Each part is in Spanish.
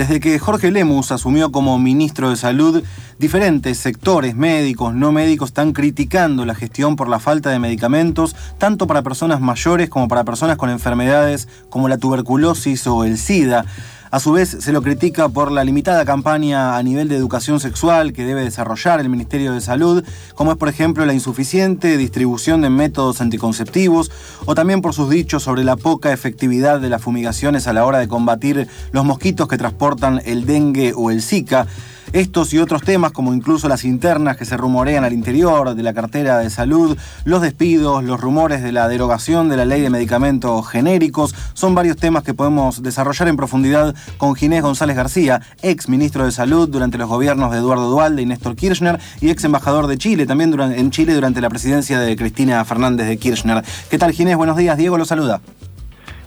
Desde que Jorge Lemus asumió como ministro de Salud, diferentes sectores médicos, no médicos, están criticando la gestión por la falta de medicamentos, tanto para personas mayores como para personas con enfermedades como la tuberculosis o el SIDA. A su vez, se lo critica por la limitada campaña a nivel de educación sexual que debe desarrollar el Ministerio de Salud, como es, por ejemplo, la insuficiente distribución de métodos anticonceptivos, o también por sus dichos sobre la poca efectividad de las fumigaciones a la hora de combatir los mosquitos que transportan el dengue o el zika. Estos y otros temas, como incluso las internas que se rumorean al interior de la cartera de salud, los despidos, los rumores de la derogación de la ley de medicamentos genéricos, son varios temas que podemos desarrollar en profundidad con Ginés González García, ex ministro de Salud durante los gobiernos de Eduardo Dualde y Néstor Kirchner y ex embajador de Chile, también en Chile durante la presidencia de Cristina Fernández de Kirchner. ¿Qué tal Ginés? Buenos días, Diego lo saluda.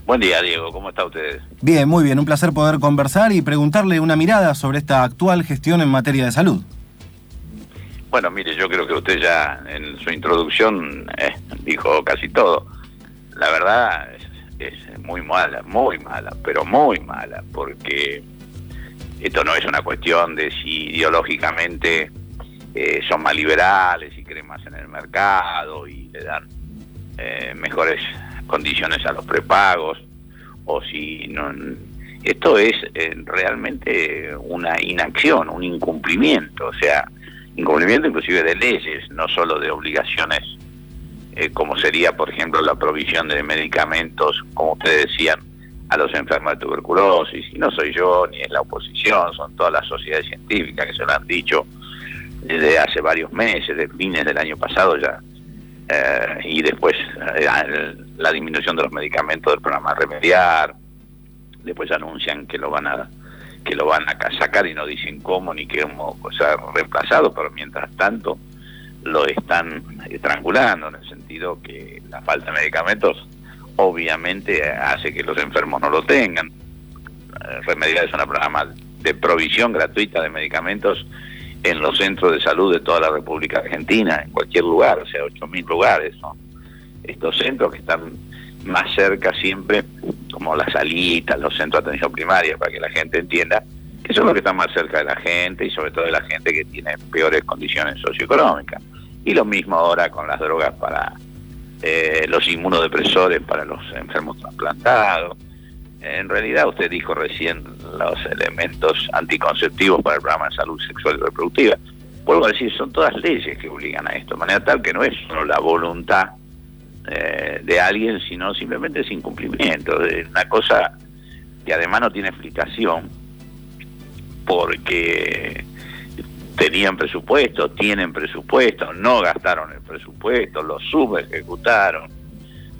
Buen día, Diego. ¿Cómo está usted? Bien, muy bien. Un placer poder conversar y preguntarle una mirada sobre esta actual gestión en materia de salud. Bueno, mire, yo creo que usted ya en su introducción eh, dijo casi todo. La verdad es, muy mala, muy mala, pero muy mala, porque esto no es una cuestión de si ideológicamente eh, son más liberales y creen más en el mercado y le dan eh, mejores condiciones a los prepagos o si no esto es eh, realmente una inacción, un incumplimiento, o sea, incumplimiento inclusive de leyes, no solo de obligaciones eh, como sería, por ejemplo, la provisión de medicamentos, como ustedes decían, a los enfermos de tuberculosis, y no soy yo ni es la oposición, son todas las sociedades científicas que se lo han dicho desde hace varios meses, de fines del año pasado ya eh, y después eh, la disminución de los medicamentos del programa Remediar, después anuncian que lo van a que lo van a sacar y no dicen cómo ni cómo ser reemplazado, pero mientras tanto lo están estrangulando en el sentido que la falta de medicamentos obviamente hace que los enfermos no lo tengan. Eh, Remediar es un programa de provisión gratuita de medicamentos en los centros de salud de toda la República Argentina, en cualquier lugar, o sea, 8.000 lugares son estos centros que están más cerca siempre, como las salitas, los centros de atención primaria, para que la gente entienda que son los que están más cerca de la gente y sobre todo de la gente que tiene peores condiciones socioeconómicas. Y lo mismo ahora con las drogas para eh, los inmunodepresores para los enfermos trasplantados, en realidad usted dijo recién los elementos anticonceptivos para el programa de salud sexual y reproductiva. Vuelvo a decir, son todas leyes que obligan a esto, de manera tal que no es solo la voluntad eh, de alguien, sino simplemente es incumplimiento. Es una cosa que además no tiene explicación porque tenían presupuesto, tienen presupuesto, no gastaron el presupuesto, lo subejecutaron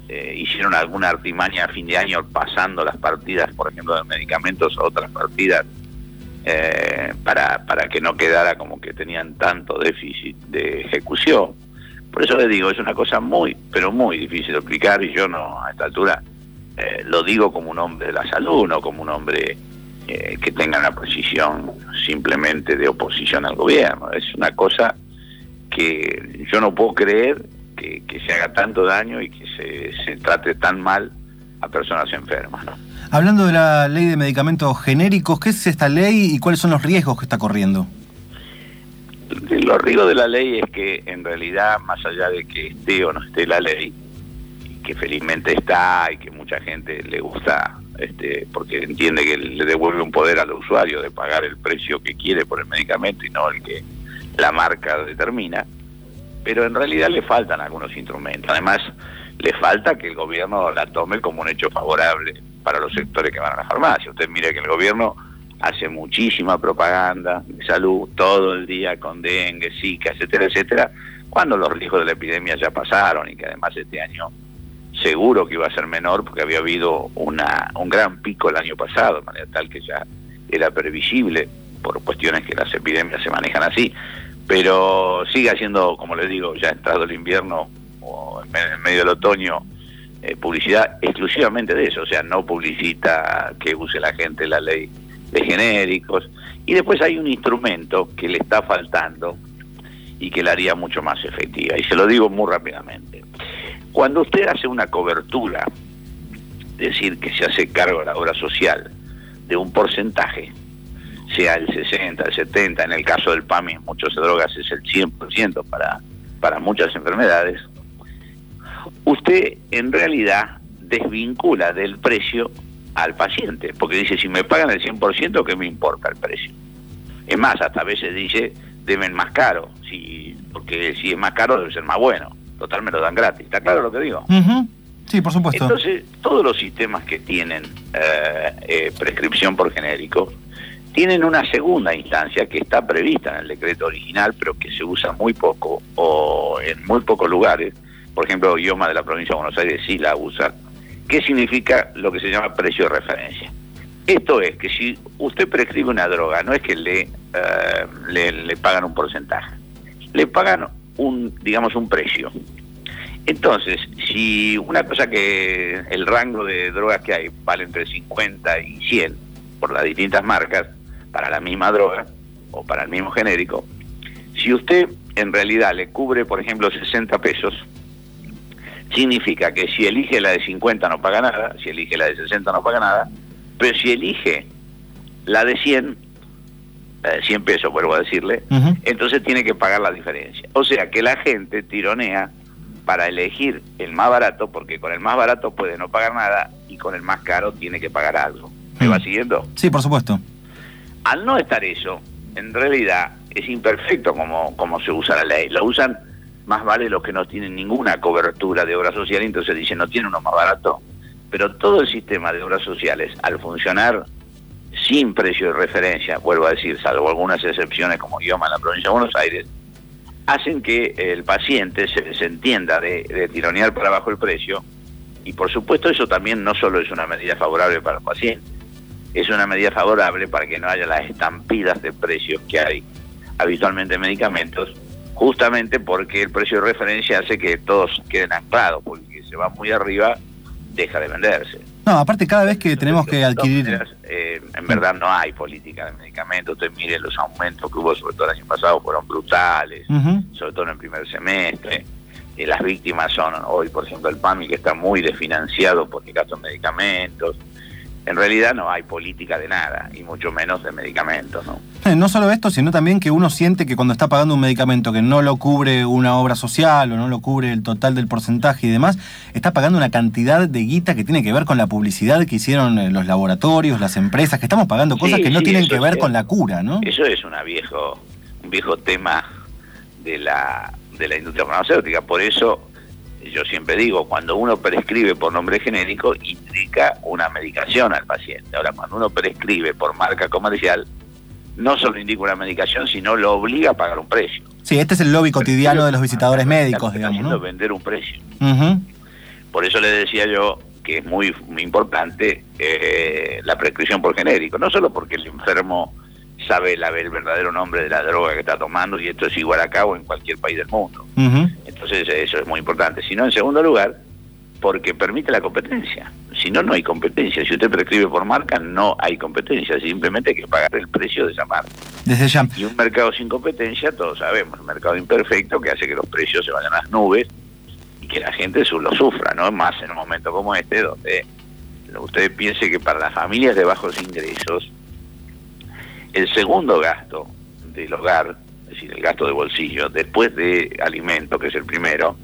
eh, hicieron alguna artimaña a fin de año pasando las partidas, por ejemplo, de medicamentos a otras partidas, eh, para, para que no quedara como que tenían tanto déficit de ejecución. Por eso les digo, es una cosa muy, pero muy difícil de explicar y yo no, a esta altura, eh, lo digo como un hombre de la salud, no como un hombre que tenga una posición simplemente de oposición al gobierno. Es una cosa que yo no puedo creer que, se haga tanto daño y que se, trate tan mal a personas enfermas. Hablando de la ley de medicamentos genéricos, ¿qué es esta ley y cuáles son los riesgos que está corriendo? Los riesgos de la ley es que en realidad, más allá de que esté o no esté la ley, que felizmente está y que mucha gente le gusta, este, porque entiende que le devuelve un poder al usuario de pagar el precio que quiere por el medicamento y no el que la marca determina, pero en realidad le faltan algunos instrumentos. Además, le falta que el gobierno la tome como un hecho favorable para los sectores que van a la farmacia. Usted mire que el gobierno hace muchísima propaganda de salud todo el día con dengue, zika, etcétera, etcétera, cuando los riesgos de la epidemia ya pasaron y que además este año seguro que iba a ser menor porque había habido una, un gran pico el año pasado, de manera tal que ya era previsible por cuestiones que las epidemias se manejan así pero sigue haciendo, como les digo, ya entrado el invierno o en medio del otoño, eh, publicidad exclusivamente de eso, o sea, no publicita que use la gente la ley de genéricos. Y después hay un instrumento que le está faltando y que la haría mucho más efectiva. Y se lo digo muy rápidamente. Cuando usted hace una cobertura, decir, que se hace cargo de la obra social de un porcentaje, sea el 60, el 70, en el caso del PAMI, muchas drogas es el 100% para, para muchas enfermedades, usted en realidad desvincula del precio al paciente, porque dice, si me pagan el 100%, ¿qué me importa el precio? Es más, hasta a veces dice, deben más caro, si, porque si es más caro debe ser más bueno. Total, me lo dan gratis. ¿Está claro lo que digo? Sí, por supuesto. Entonces, todos los sistemas que tienen eh, eh, prescripción por genérico tienen una segunda instancia que está prevista en el decreto original, pero que se usa muy poco o en muy pocos lugares. Por ejemplo, Idioma de la provincia de Buenos Aires sí la usa. ¿Qué significa lo que se llama precio de referencia? Esto es que si usted prescribe una droga, no es que le, eh, le, le pagan un porcentaje, le pagan un, digamos, un precio. Entonces, si una cosa que el rango de drogas que hay vale entre 50 y 100 por las distintas marcas, para la misma droga o para el mismo genérico, si usted en realidad le cubre, por ejemplo, 60 pesos, significa que si elige la de 50 no paga nada, si elige la de 60 no paga nada, pero si elige la de 100, 100 eh, pesos, vuelvo a decirle, entonces tiene que pagar la diferencia. O sea que la gente tironea para elegir el más barato, porque con el más barato puede no pagar nada y con el más caro tiene que pagar algo. ¿Me va siguiendo? Sí, por supuesto. Al no estar eso, en realidad es imperfecto como, se usa la ley. Lo usan más vale los que no tienen ninguna cobertura de obra social, entonces dicen no tiene uno más barato. Pero todo el sistema de obras sociales, al funcionar sin precio de referencia, vuelvo a decir, salvo algunas excepciones como idioma en la provincia de Buenos Aires, hacen que el paciente se desentienda de, de tironear para abajo el precio y por supuesto eso también no solo es una medida favorable para el paciente, es una medida favorable para que no haya las estampidas de precios que hay habitualmente en medicamentos, justamente porque el precio de referencia hace que todos queden anclados, porque se va muy arriba, deja de venderse. No, aparte cada vez que tenemos que adquirir... Eh, en verdad no hay política de medicamentos, usted mire los aumentos que hubo sobre todo el año pasado, fueron brutales, sobre todo en el primer semestre. y las víctimas son hoy, por ejemplo, el PAMI, que está muy desfinanciado porque gasta medicamentos en realidad no hay política de nada, y mucho menos de medicamentos. ¿no? Eh, no solo esto, sino también que uno siente que cuando está pagando un medicamento que no lo cubre una obra social o no lo cubre el total del porcentaje y demás, está pagando una cantidad de guita que tiene que ver con la publicidad que hicieron eh, los laboratorios, las empresas, que estamos pagando cosas que no tienen que ver con la cura, ¿no? Eso es una viejo, un viejo tema de la, de la industria farmacéutica, por eso yo siempre digo, cuando uno prescribe por nombre genérico, indica una medicación al paciente. Ahora, cuando uno prescribe por marca comercial, no solo indica una medicación, sino lo obliga a pagar un precio. Sí, este es el lobby cotidiano de los visitadores médicos, digamos. ¿no? vender un precio. Por eso le decía yo que es muy, muy importante eh, la prescripción por genérico, no solo porque el enfermo sabe la, el verdadero nombre de la droga que está tomando y esto es igual acá o en cualquier país del mundo. Entonces eso es muy importante. Si no, en segundo lugar, porque permite la competencia. Si no, no hay competencia. Si usted prescribe por marca, no hay competencia. Simplemente hay que pagar el precio de esa marca. Desde ya. Y un mercado sin competencia, todos sabemos, un mercado imperfecto que hace que los precios se vayan a las nubes y que la gente lo sufra, ¿no? Más en un momento como este, donde usted piense que para las familias de bajos ingresos, el segundo gasto del hogar, es decir, el gasto de bolsillo, después de alimento, que es el primero,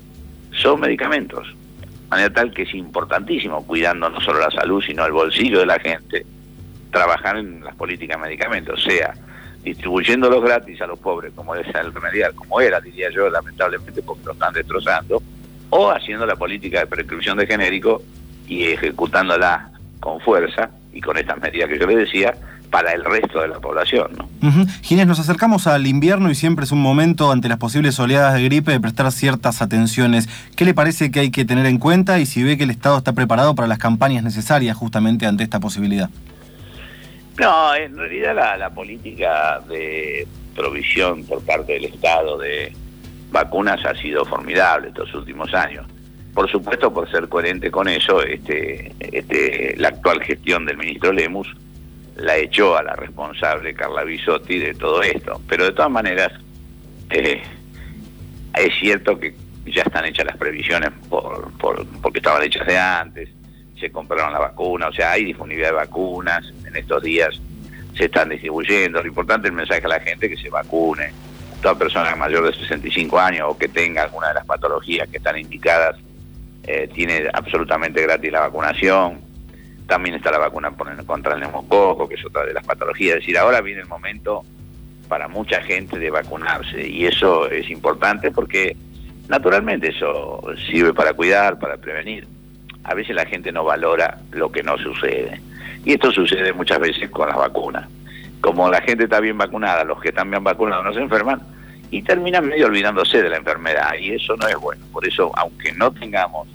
son medicamentos. De manera tal que es importantísimo, cuidando no solo la salud, sino el bolsillo de la gente, trabajar en las políticas de medicamentos, sea distribuyéndolos gratis a los pobres, como es el remediar, como era, diría yo, lamentablemente, porque lo están destrozando, o haciendo la política de prescripción de genérico y ejecutándola con fuerza y con estas medidas que yo le decía, para el resto de la población. ¿no? Ginés, nos acercamos al invierno y siempre es un momento ante las posibles oleadas de gripe de prestar ciertas atenciones. ¿Qué le parece que hay que tener en cuenta y si ve que el Estado está preparado para las campañas necesarias justamente ante esta posibilidad? No, en realidad la, la política de provisión por parte del Estado de vacunas ha sido formidable estos últimos años. Por supuesto, por ser coherente con eso, este, este, la actual gestión del ministro Lemus la echó a la responsable Carla Bisotti de todo esto. Pero de todas maneras, eh, es cierto que ya están hechas las previsiones por, por, porque estaban hechas de antes, se compraron la vacuna, o sea, hay disponibilidad de vacunas. En estos días se están distribuyendo. Lo importante es el mensaje a la gente que se vacune. Toda persona mayor de 65 años o que tenga alguna de las patologías que están indicadas eh, tiene absolutamente gratis la vacunación. También está la vacuna contra el neumococo, que es otra de las patologías. Es decir, ahora viene el momento para mucha gente de vacunarse y eso es importante porque naturalmente eso sirve para cuidar, para prevenir. A veces la gente no valora lo que no sucede. Y esto sucede muchas veces con las vacunas. Como la gente está bien vacunada, los que están bien vacunados no se enferman y terminan medio olvidándose de la enfermedad y eso no es bueno. Por eso, aunque no tengamos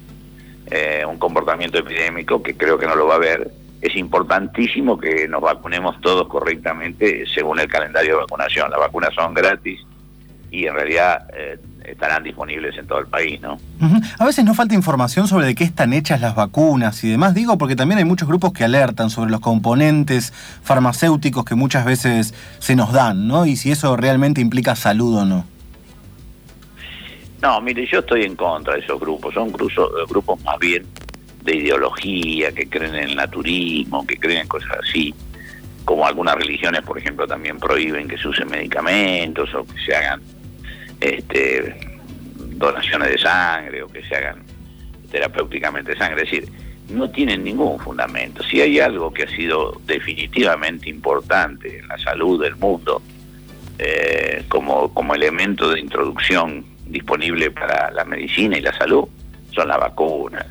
eh, un comportamiento epidémico, que creo que no lo va a haber, es importantísimo que nos vacunemos todos correctamente según el calendario de vacunación. Las vacunas son gratis y en realidad eh, estarán disponibles en todo el país, ¿no? A veces no falta información sobre de qué están hechas las vacunas y demás, digo, porque también hay muchos grupos que alertan sobre los componentes farmacéuticos que muchas veces se nos dan, ¿no? Y si eso realmente implica salud o no. No, mire, yo estoy en contra de esos grupos, son grupos, grupos más bien de ideología, que creen en el naturismo, que creen en cosas así, como algunas religiones, por ejemplo, también prohíben que se usen medicamentos o que se hagan este, donaciones de sangre o que se hagan terapéuticamente sangre. Es decir, no tienen ningún fundamento. Si hay algo que ha sido definitivamente importante en la salud del mundo, eh, como, como elemento de introducción disponible para la medicina y la salud, son las vacunas.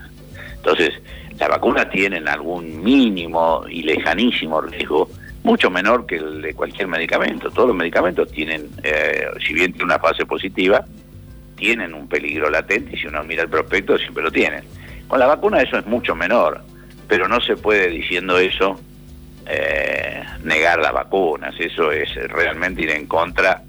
Entonces, las vacunas tienen algún mínimo y lejanísimo riesgo, mucho menor que el de cualquier medicamento. Todos los medicamentos tienen, eh, si bien tienen una fase positiva, tienen un peligro latente y si uno mira el prospecto siempre lo tienen. Con la vacuna eso es mucho menor, pero no se puede diciendo eso eh, negar las vacunas. Eso es realmente ir en contra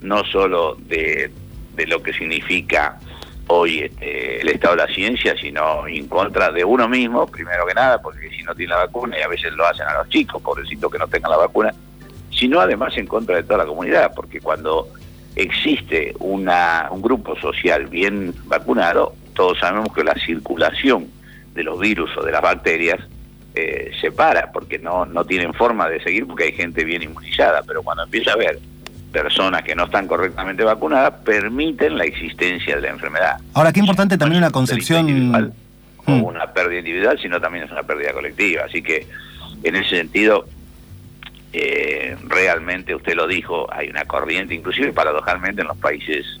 no solo de, de lo que significa hoy este, el estado de la ciencia, sino en contra de uno mismo, primero que nada, porque si no tiene la vacuna, y a veces lo hacen a los chicos, pobrecitos que no tengan la vacuna, sino además en contra de toda la comunidad, porque cuando existe una, un grupo social bien vacunado, todos sabemos que la circulación de los virus o de las bacterias eh, se para, porque no, no tienen forma de seguir, porque hay gente bien inmunizada, pero cuando empieza a haber personas que no están correctamente vacunadas permiten la existencia de la enfermedad. Ahora, qué importante también una concepción... No mm. una pérdida individual, sino también es una pérdida colectiva. Así que, en ese sentido, eh, realmente usted lo dijo, hay una corriente, inclusive paradojalmente en los países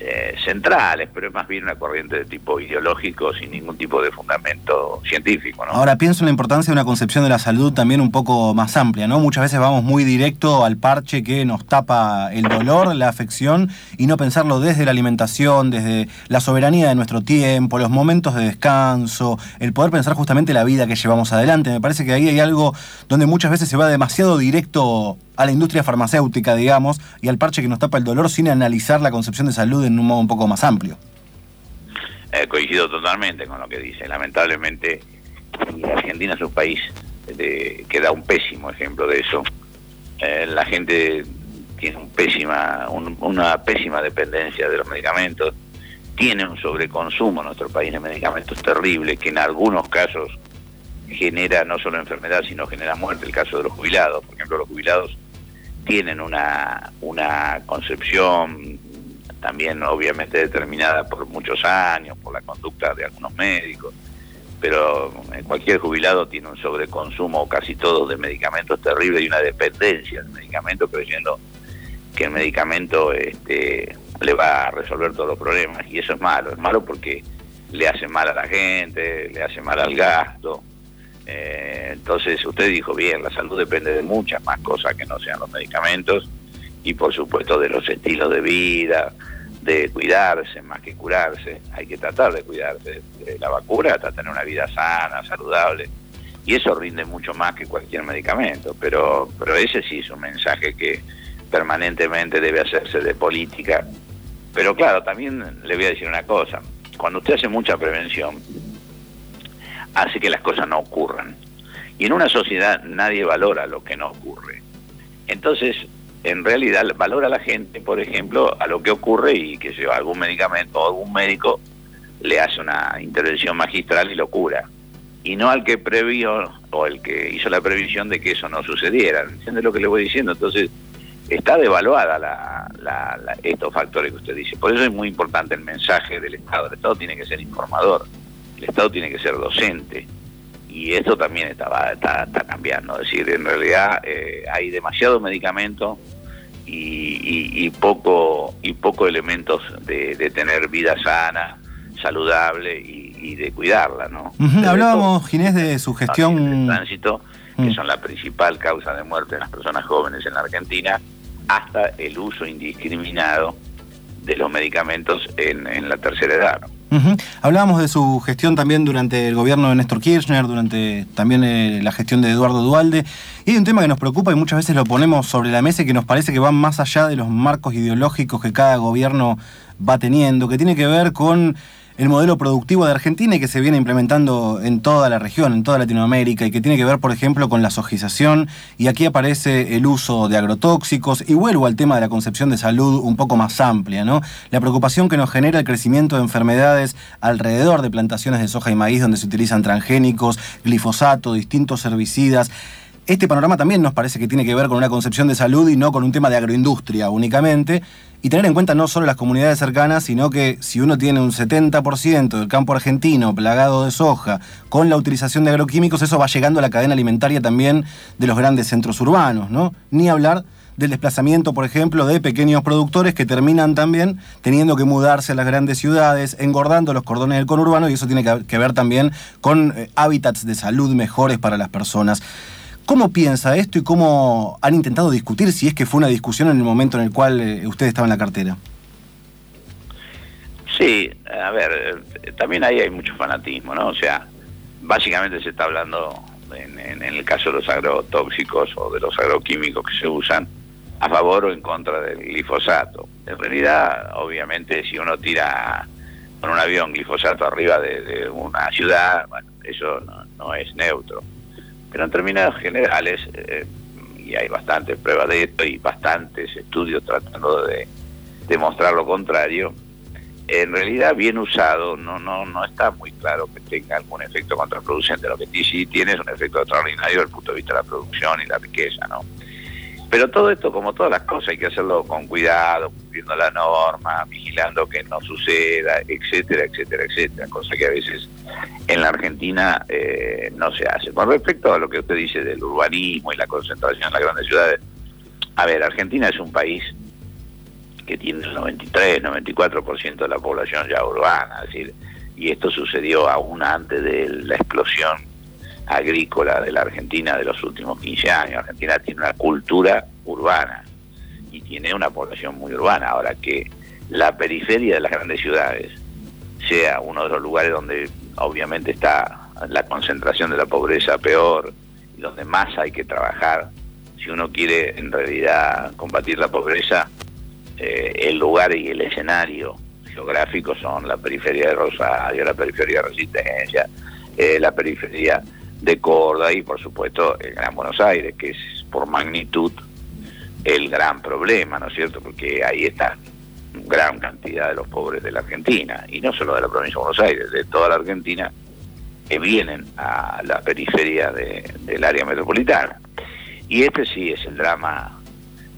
eh, centrales, pero es más bien una corriente de tipo ideológico sin ningún tipo de fundamento científico. ¿no? Ahora pienso en la importancia de una concepción de la salud también un poco más amplia, ¿no? Muchas veces vamos muy directo al parche que nos tapa el dolor, la afección, y no pensarlo desde la alimentación, desde la soberanía de nuestro tiempo, los momentos de descanso, el poder pensar justamente la vida que llevamos adelante. Me parece que ahí hay algo donde muchas veces se va demasiado directo a la industria farmacéutica, digamos, y al parche que nos tapa el dolor sin analizar la concepción de salud en un modo un poco más amplio. Eh, coincido totalmente con lo que dice. Lamentablemente, Argentina es un país que da un pésimo ejemplo de eso. Eh, la gente tiene un pésima, una pésima dependencia de los medicamentos, tiene un sobreconsumo en nuestro país de medicamentos terrible, que en algunos casos genera no solo enfermedad, sino genera muerte. El caso de los jubilados, por ejemplo, los jubilados tienen una, una concepción también obviamente determinada por muchos años, por la conducta de algunos médicos, pero cualquier jubilado tiene un sobreconsumo casi todo de medicamentos terribles y una dependencia del medicamento creyendo que el medicamento este, le va a resolver todos los problemas y eso es malo, es malo porque le hace mal a la gente, le hace mal al gasto, eh, entonces usted dijo bien, la salud depende de muchas más cosas que no sean los medicamentos y por supuesto de los estilos de vida, de cuidarse más que curarse. Hay que tratar de cuidarse. De la vacuna hasta tener una vida sana, saludable. Y eso rinde mucho más que cualquier medicamento. Pero, pero ese sí es un mensaje que permanentemente debe hacerse de política. Pero claro, también le voy a decir una cosa. Cuando usted hace mucha prevención, hace que las cosas no ocurran. Y en una sociedad nadie valora lo que no ocurre. Entonces, en realidad valora la gente, por ejemplo, a lo que ocurre y que sea algún medicamento o algún médico le hace una intervención magistral y lo cura. y no al que previó o el que hizo la previsión de que eso no sucediera. ¿Entiende lo que le voy diciendo? Entonces, está devaluada la, estos factores que usted dice. Por eso es muy importante el mensaje del Estado. El Estado tiene que ser informador, el Estado tiene que ser docente. Y esto también está, está, cambiando. Es decir, en realidad eh, hay demasiado medicamento y, poco y poco elementos de, tener vida sana, saludable y, de cuidarla, ¿no? Hablábamos, Ginés, de su gestión... tránsito, que mm. son la principal causa de muerte en las personas jóvenes en la Argentina, hasta el uso indiscriminado de los medicamentos en, la tercera edad. Hablábamos de su gestión también durante el gobierno de Néstor Kirchner, durante también eh, la gestión de Eduardo Dualde. Y hay un tema que nos preocupa y muchas veces lo ponemos sobre la mesa y que nos parece que va más allá de los marcos ideológicos que cada gobierno va teniendo, que tiene que ver con el modelo productivo de Argentina y que se viene implementando en toda la región, en toda Latinoamérica, y que tiene que ver, por ejemplo, con la sojización. Y aquí aparece el uso de agrotóxicos. Y vuelvo al tema de la concepción de salud un poco más amplia, ¿no? La preocupación que nos genera el crecimiento de enfermedades alrededor de plantaciones de soja y maíz donde se utilizan transgénicos, glifosato, distintos herbicidas. Este panorama también nos parece que tiene que ver con una concepción de salud y no con un tema de agroindustria únicamente y tener en cuenta no solo las comunidades cercanas, sino que si uno tiene un 70% del campo argentino plagado de soja con la utilización de agroquímicos, eso va llegando a la cadena alimentaria también de los grandes centros urbanos, ¿no? Ni hablar del desplazamiento, por ejemplo, de pequeños productores que terminan también teniendo que mudarse a las grandes ciudades, engordando los cordones del conurbano y eso tiene que ver también con eh, hábitats de salud mejores para las personas. ¿Cómo piensa esto y cómo han intentado discutir, si es que fue una discusión en el momento en el cual eh, usted estaba en la cartera? Sí, a ver, eh, también ahí hay mucho fanatismo, ¿no? O sea, básicamente se está hablando, en, el caso de los agrotóxicos o de los agroquímicos que se usan, a favor o en contra del glifosato. En realidad, obviamente, si uno tira con un avión glifosato arriba de, una ciudad, bueno, eso no es neutro pero en términos generales, eh, y hay bastantes pruebas de esto y bastantes estudios tratando de demostrar lo contrario, en realidad bien usado no no no está muy claro que tenga algún efecto contraproducente. Lo que sí tiene es un efecto extraordinario desde el punto de vista de la producción y la riqueza, ¿no? Pero todo esto, como todas las cosas, hay que hacerlo con cuidado, cumpliendo la norma, vigilando que no suceda, etcétera, etcétera, etcétera, cosa que a veces en la Argentina eh, no se hace. Con respecto a lo que usted dice del urbanismo y la concentración en las grandes ciudades, a ver, Argentina es un país que tiene el 93, 94% de la población ya urbana, es decir, y esto sucedió aún antes de la explosión agrícola de la Argentina de los últimos 15 años. Argentina tiene una cultura urbana y tiene una población muy urbana. Ahora que la periferia de las grandes ciudades sea uno de los lugares donde obviamente está la concentración de la pobreza peor y donde más hay que trabajar, si uno quiere en realidad combatir la pobreza, eh, el lugar y el escenario geográfico son la periferia de Rosario, la periferia de Resistencia, eh, la periferia de Córdoba y por supuesto el Gran Buenos Aires, que es por magnitud el gran problema, ¿no es cierto? Porque ahí está gran cantidad de los pobres de la Argentina, y no solo de la provincia de Buenos Aires, de toda la Argentina, que vienen a la periferia del área metropolitana. Y este sí es el drama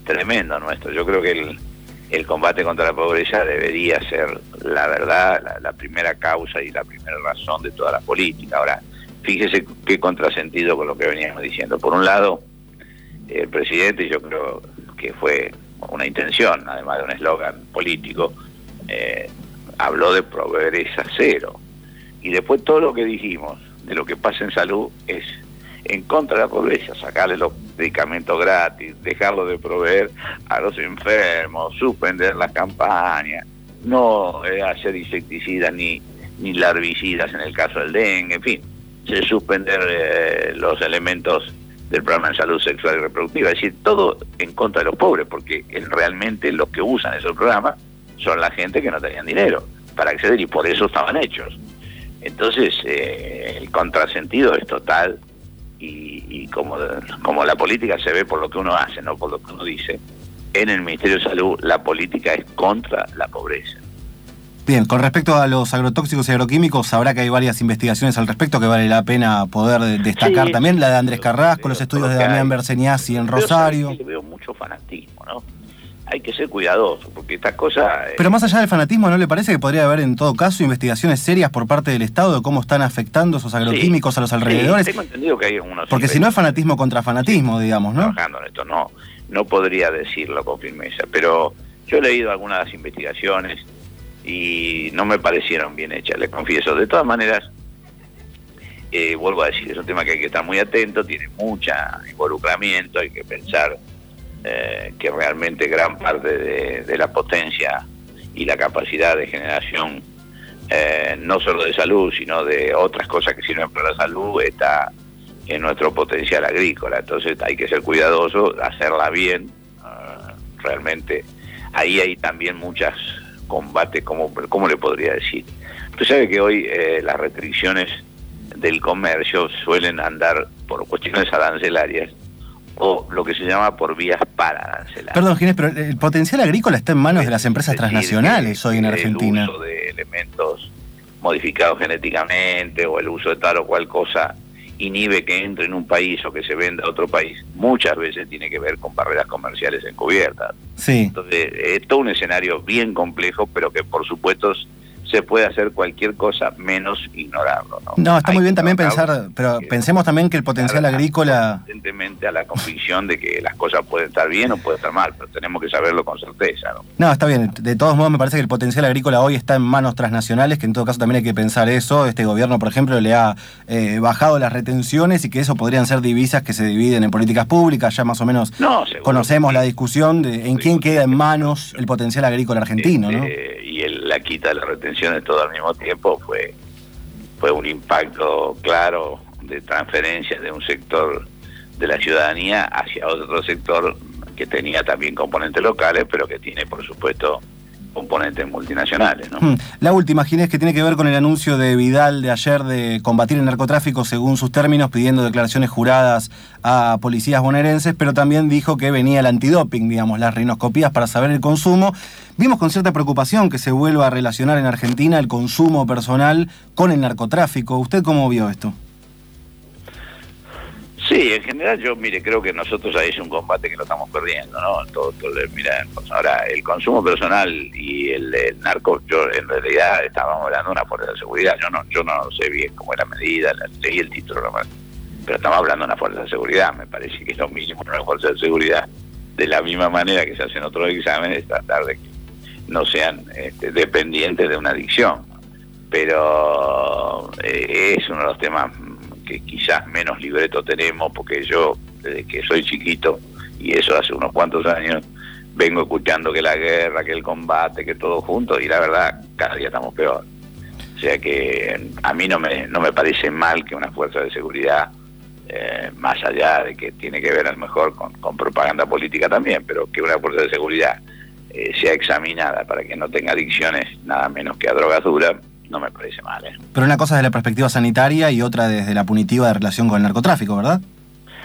tremendo nuestro. Yo creo que el, el combate contra la pobreza debería ser, la verdad, la, la primera causa y la primera razón de toda la política. Ahora, fíjese qué contrasentido con lo que veníamos diciendo. Por un lado, el presidente, yo creo que fue una intención, además de un eslogan político, eh, habló de pobreza cero. Y después todo lo que dijimos de lo que pasa en salud es en contra de la pobreza, sacarle los medicamentos gratis, dejarlo de proveer a los enfermos, suspender las campañas, no eh, hacer insecticidas ni, larvicidas en el caso del dengue, en fin suspender eh, los elementos del programa de salud sexual y reproductiva, es decir, todo en contra de los pobres, porque realmente los que usan esos programas son la gente que no tenían dinero para acceder y por eso estaban hechos. Entonces, eh, el contrasentido es total y, y, como, como la política se ve por lo que uno hace, no por lo que uno dice, en el Ministerio de Salud la política es contra la pobreza. Bien, con respecto a los agrotóxicos y agroquímicos, sabrá que hay varias investigaciones al respecto que vale la pena poder destacar también, la de Andrés Carrasco, los estudios de Damián Berseniasi en Rosario. Veo mucho fanatismo, ¿no? Hay que ser cuidadoso, porque estas cosas... Eh, Pero más allá del fanatismo, ¿no le parece que podría haber en todo caso investigaciones serias por parte del Estado de cómo están afectando esos agroquímicos a los alrededores? tengo entendido que hay unos... Porque si no es fanatismo contra fanatismo, digamos, ¿no? Trabajando en esto, no, no podría decirlo con firmeza, pero yo he leído algunas investigaciones y no me parecieron bien hechas, les confieso. De todas maneras, eh, vuelvo a decir, es un tema que hay que estar muy atento, tiene mucho involucramiento, hay que pensar eh, que realmente gran parte de, la potencia y la capacidad de generación, eh, no solo de salud, sino de otras cosas que sirven para la salud, está en nuestro potencial agrícola. Entonces hay que ser cuidadoso, hacerla bien, realmente. Ahí hay también muchas combate, como ¿cómo le podría decir? Usted sabe que hoy eh, las restricciones del comercio suelen andar por cuestiones arancelarias o lo que se llama por vías pararancelarias. Perdón, Ginés, pero el potencial agrícola está en manos de las empresas transnacionales hoy en Argentina. El uso de elementos modificados genéticamente o el uso de tal o cual cosa inhibe que entre en un país o que se venda a otro país, muchas veces tiene que ver con barreras comerciales encubiertas. Sí. Entonces, es todo un escenario bien complejo, pero que por supuesto se puede hacer cualquier cosa menos ignorarlo. No, no está muy bien también pensar, pero pensemos también que el potencial agrícola... Evidentemente a la convicción de que las cosas pueden estar bien o pueden estar mal, pero tenemos que saberlo con certeza. ¿no? no, está bien. De todos modos me parece que el potencial agrícola hoy está en manos transnacionales, que en todo caso también hay que pensar eso. Este gobierno, por ejemplo, le ha eh, bajado las retenciones y que eso podrían ser divisas que se dividen en políticas públicas. Ya más o menos conocemos la discusión de en quién queda en manos el potencial agrícola argentino, ¿no? Este, y la quita de las retenciones todo al mismo tiempo fue, fue un impacto claro de transferencia de un sector de la ciudadanía hacia otro sector que tenía también componentes locales, pero que tiene, por supuesto, componentes multinacionales. ¿no? Hmm. La última, Ginés, que tiene que ver con el anuncio de Vidal de ayer de combatir el narcotráfico según sus términos, pidiendo declaraciones juradas a policías bonaerenses, pero también dijo que venía el antidoping, digamos, las rinoscopías para saber el consumo. Vimos con cierta preocupación que se vuelva a relacionar en Argentina el consumo personal con el narcotráfico. ¿Usted cómo vio esto? Sí, en general yo, mire, creo que nosotros ahí es un combate que lo estamos perdiendo, ¿no? Todo, todo, mira, ahora, el consumo personal y el, narco, yo en realidad estábamos hablando de una fuerza de seguridad, yo no yo no sé bien cómo era medida, leí el título pero estamos hablando de una fuerza de seguridad, me parece que es lo mismo una fuerza de seguridad, de la misma manera que se hacen otros exámenes, tratar de que no sean este, dependientes de una adicción, pero eh, es uno de los temas que quizás menos libreto tenemos, porque yo, desde que soy chiquito, y eso hace unos cuantos años, vengo escuchando que la guerra, que el combate, que todo junto, y la verdad, cada día estamos peor. O sea que a mí no me, no me parece mal que una fuerza de seguridad, eh, más allá de que tiene que ver a lo mejor con, propaganda política también, pero que una fuerza de seguridad eh, sea examinada para que no tenga adicciones nada menos que a drogas duras, no me parece mal. ¿eh? Pero una cosa desde la perspectiva sanitaria y otra desde la punitiva de relación con el narcotráfico, ¿verdad?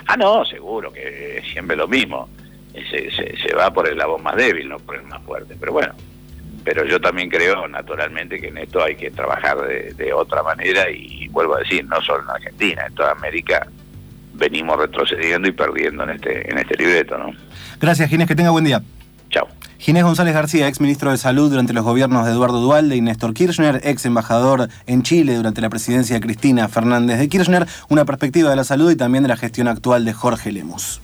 Ah, no, seguro, que siempre lo mismo. Se, se, va por el lado más débil, no por el más fuerte. Pero bueno, pero yo también creo naturalmente que en esto hay que trabajar de, otra manera y vuelvo a decir, no solo en Argentina, en toda América venimos retrocediendo y perdiendo en este, en este libreto, ¿no? Gracias, Ginés, que tenga buen día. Ginés González García, ex ministro de Salud durante los gobiernos de Eduardo Dualde y Néstor Kirchner, ex embajador en Chile durante la presidencia de Cristina Fernández de Kirchner, una perspectiva de la salud y también de la gestión actual de Jorge Lemus.